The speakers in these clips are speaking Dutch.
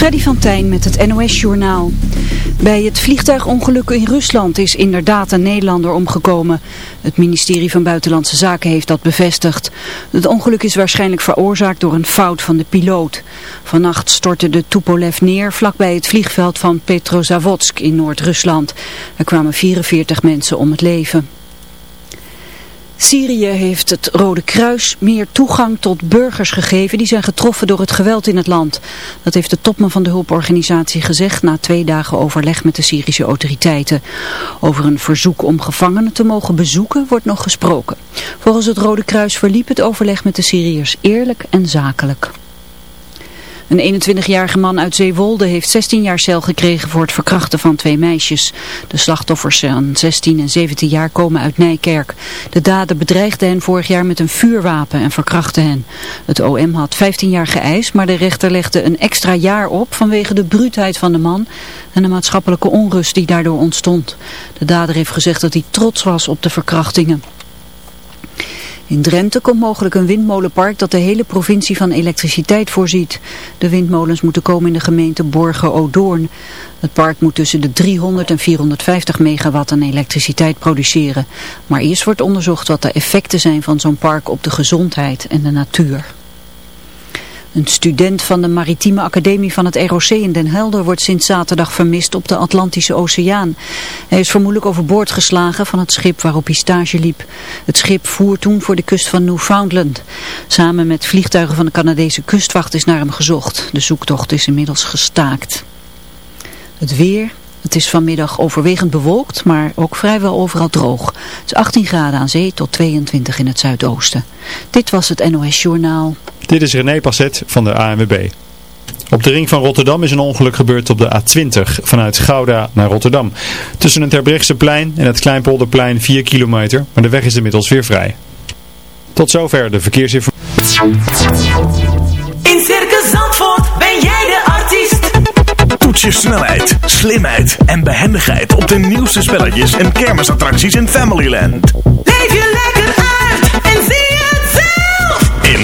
Freddy van Tijn met het NOS-journaal. Bij het vliegtuigongeluk in Rusland is inderdaad een Nederlander omgekomen. Het ministerie van Buitenlandse Zaken heeft dat bevestigd. Het ongeluk is waarschijnlijk veroorzaakt door een fout van de piloot. Vannacht stortte de Tupolev neer vlakbij het vliegveld van Petrozavodsk in Noord-Rusland. Er kwamen 44 mensen om het leven. Syrië heeft het Rode Kruis meer toegang tot burgers gegeven die zijn getroffen door het geweld in het land. Dat heeft de topman van de hulporganisatie gezegd na twee dagen overleg met de Syrische autoriteiten. Over een verzoek om gevangenen te mogen bezoeken wordt nog gesproken. Volgens het Rode Kruis verliep het overleg met de Syriërs eerlijk en zakelijk. Een 21-jarige man uit Zeewolde heeft 16 jaar cel gekregen voor het verkrachten van twee meisjes. De slachtoffers van 16 en 17 jaar komen uit Nijkerk. De dader bedreigde hen vorig jaar met een vuurwapen en verkrachtte hen. Het OM had 15 jaar geëist, maar de rechter legde een extra jaar op vanwege de bruutheid van de man en de maatschappelijke onrust die daardoor ontstond. De dader heeft gezegd dat hij trots was op de verkrachtingen. In Drenthe komt mogelijk een windmolenpark dat de hele provincie van elektriciteit voorziet. De windmolens moeten komen in de gemeente Borgen-Odoorn. Het park moet tussen de 300 en 450 megawatt aan elektriciteit produceren. Maar eerst wordt onderzocht wat de effecten zijn van zo'n park op de gezondheid en de natuur. Een student van de Maritieme Academie van het ROC in Den Helder wordt sinds zaterdag vermist op de Atlantische Oceaan. Hij is vermoedelijk overboord geslagen van het schip waarop hij stage liep. Het schip voer toen voor de kust van Newfoundland. Samen met vliegtuigen van de Canadese kustwacht is naar hem gezocht. De zoektocht is inmiddels gestaakt. Het weer, het is vanmiddag overwegend bewolkt, maar ook vrijwel overal droog. Het is 18 graden aan zee tot 22 in het zuidoosten. Dit was het NOS Journaal. Dit is René Passet van de ANWB. Op de ring van Rotterdam is een ongeluk gebeurd op de A20 vanuit Gouda naar Rotterdam. Tussen het Terbrechtseplein en het Kleinpolderplein 4 kilometer, maar de weg is inmiddels weer vrij. Tot zover de verkeersinformatie. In Circus Zandvoort ben jij de artiest. Toets je snelheid, slimheid en behendigheid op de nieuwste spelletjes en kermisattracties in Familyland. Leef je lekker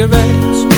Of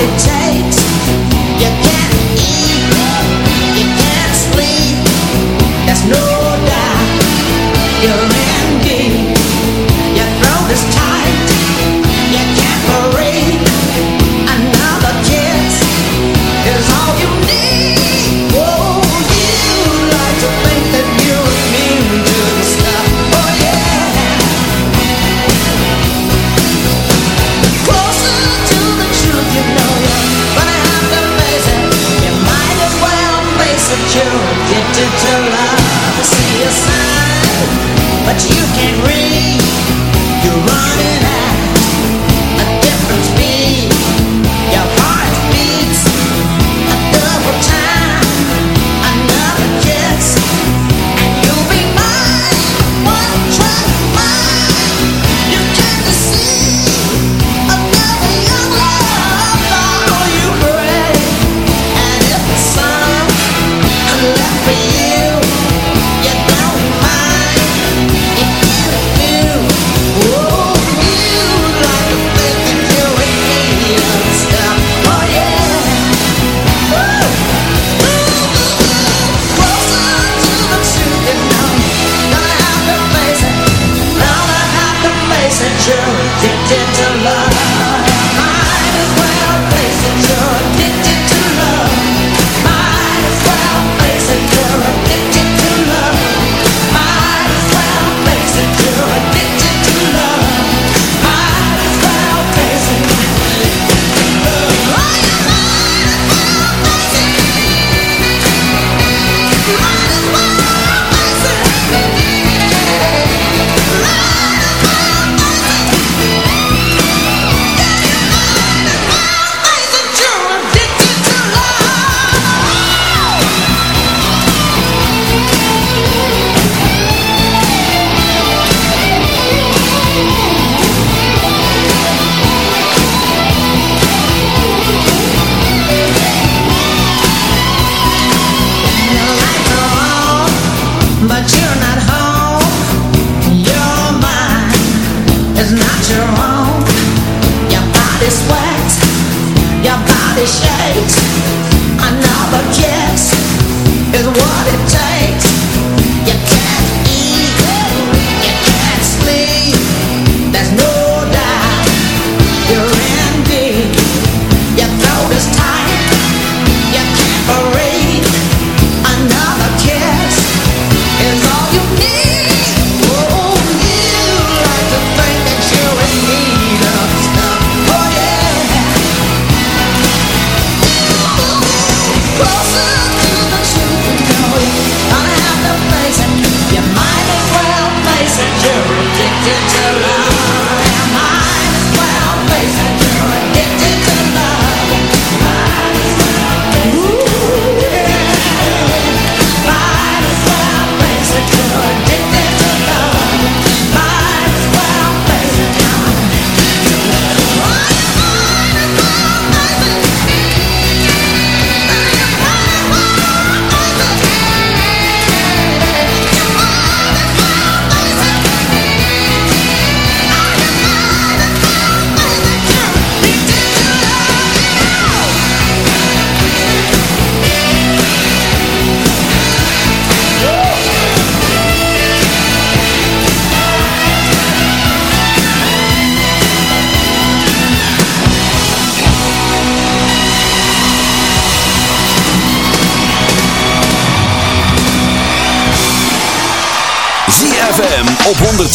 It takes.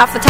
Off the top.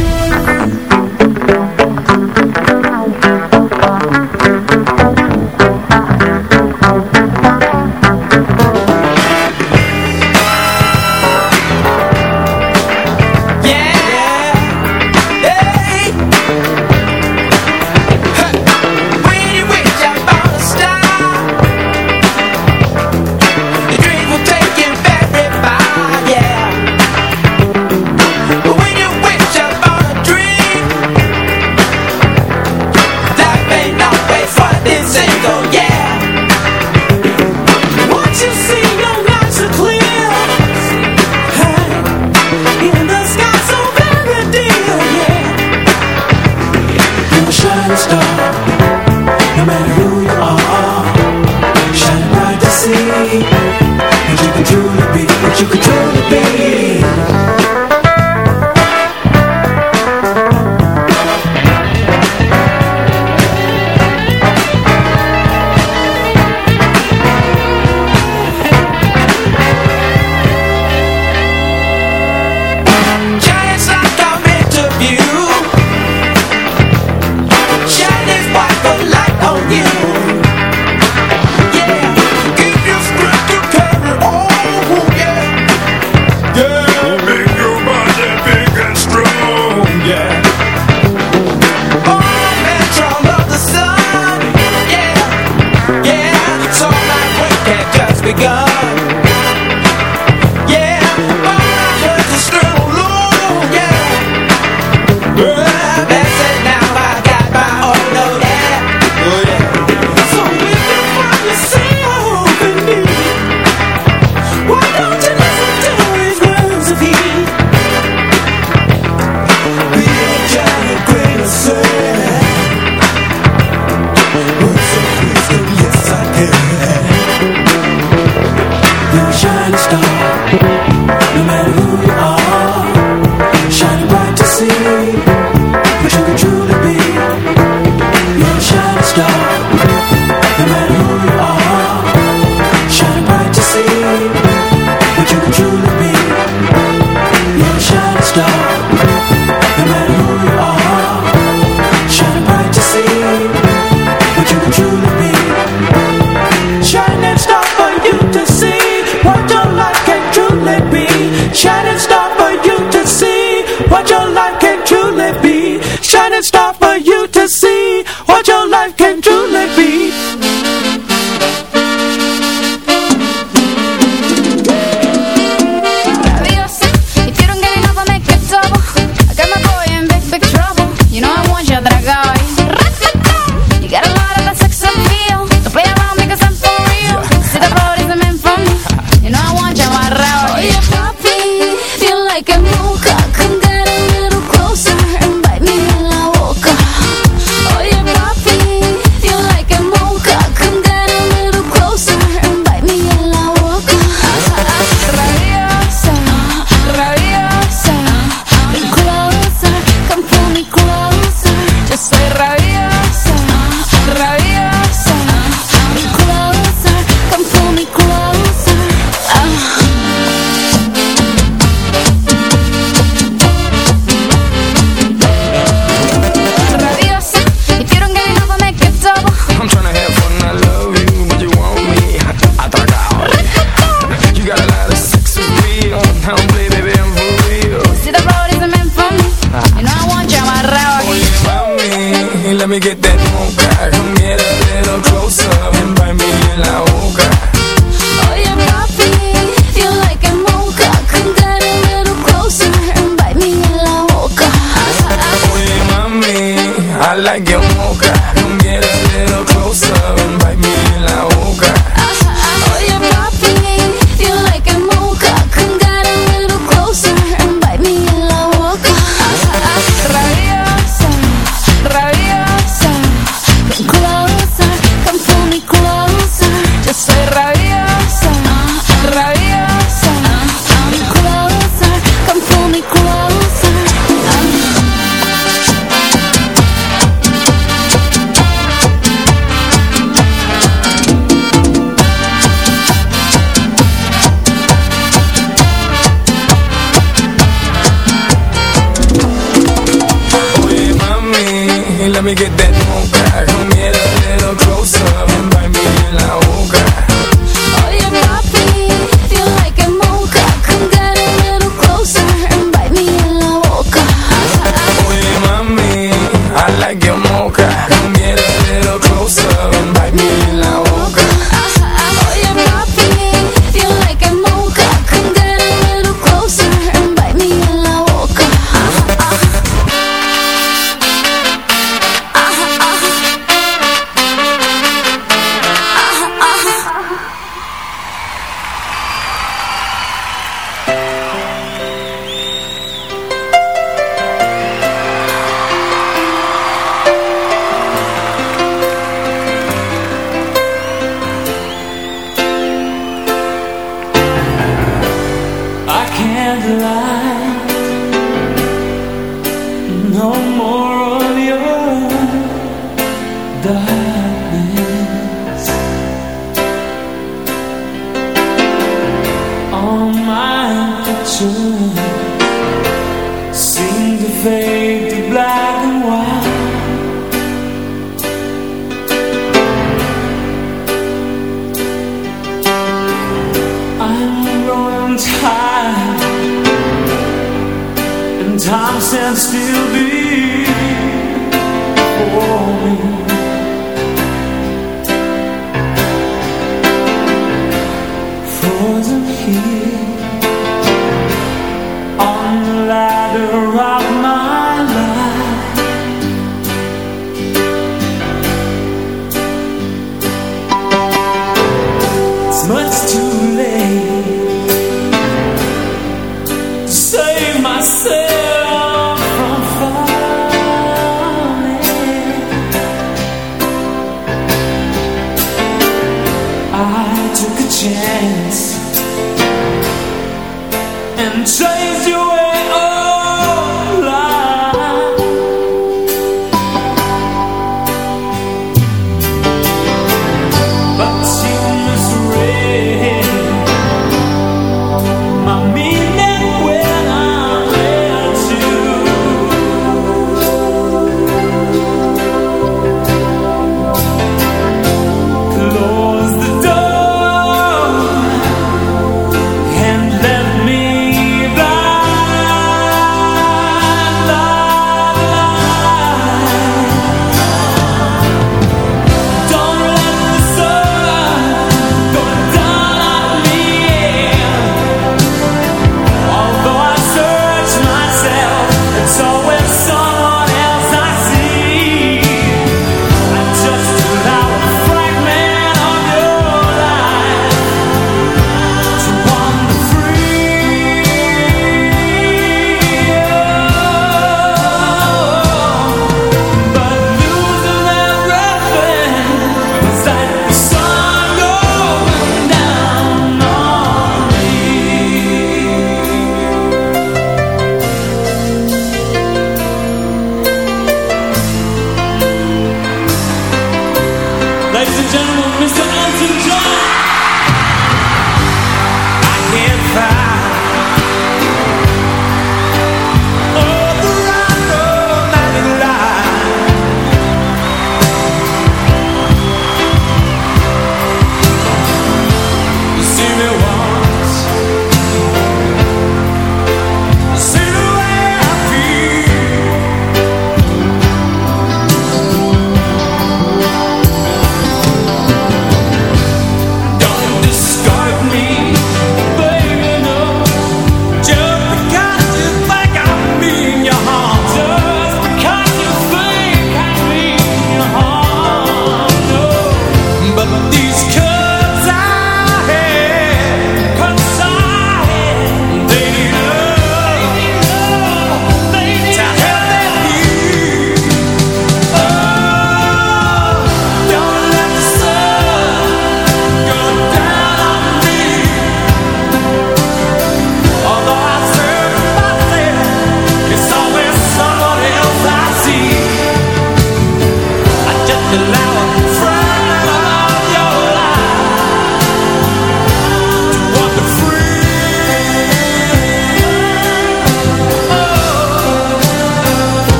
let me get that moon back. Come here a little closer and bite me in. Loud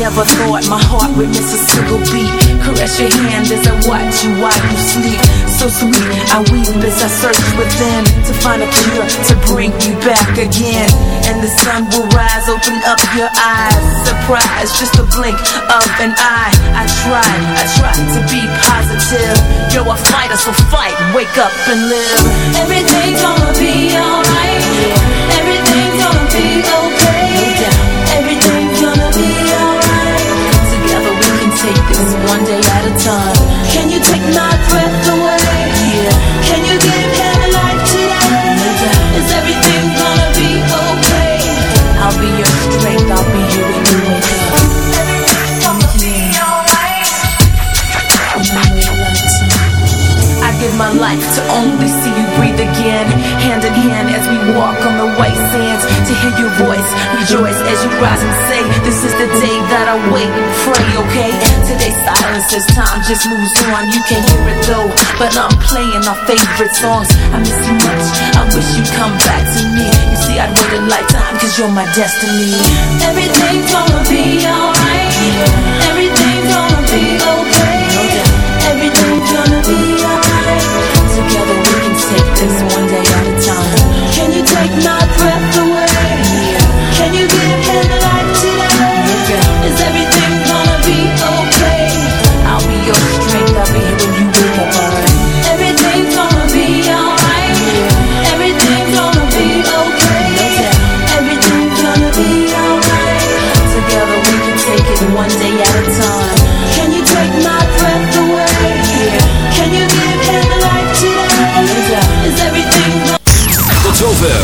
Never thought my heart would miss a single beat. Caress your hand as I watch you while you sleep. So sweet, I weep as I search within to find a cure to bring you back again. And the sun will rise, open up your eyes. Surprise, just a blink of an eye. I tried, I tried to be positive. You're a fighter, so fight, wake up and live. Everything's gonna be alright. Hear your voice, rejoice as you rise and say, This is the day that I wait and pray, okay? Today's silence as time just moves on. You can't hear it though, but I'm playing our favorite songs. I miss you much. I wish you'd come back to me. You see, I'd wait a lifetime, cause you're my destiny. Everything's gonna be alright. Everything's gonna be okay. Everything's gonna be alright. Together we can take this one day at a time. Can you take my breath away?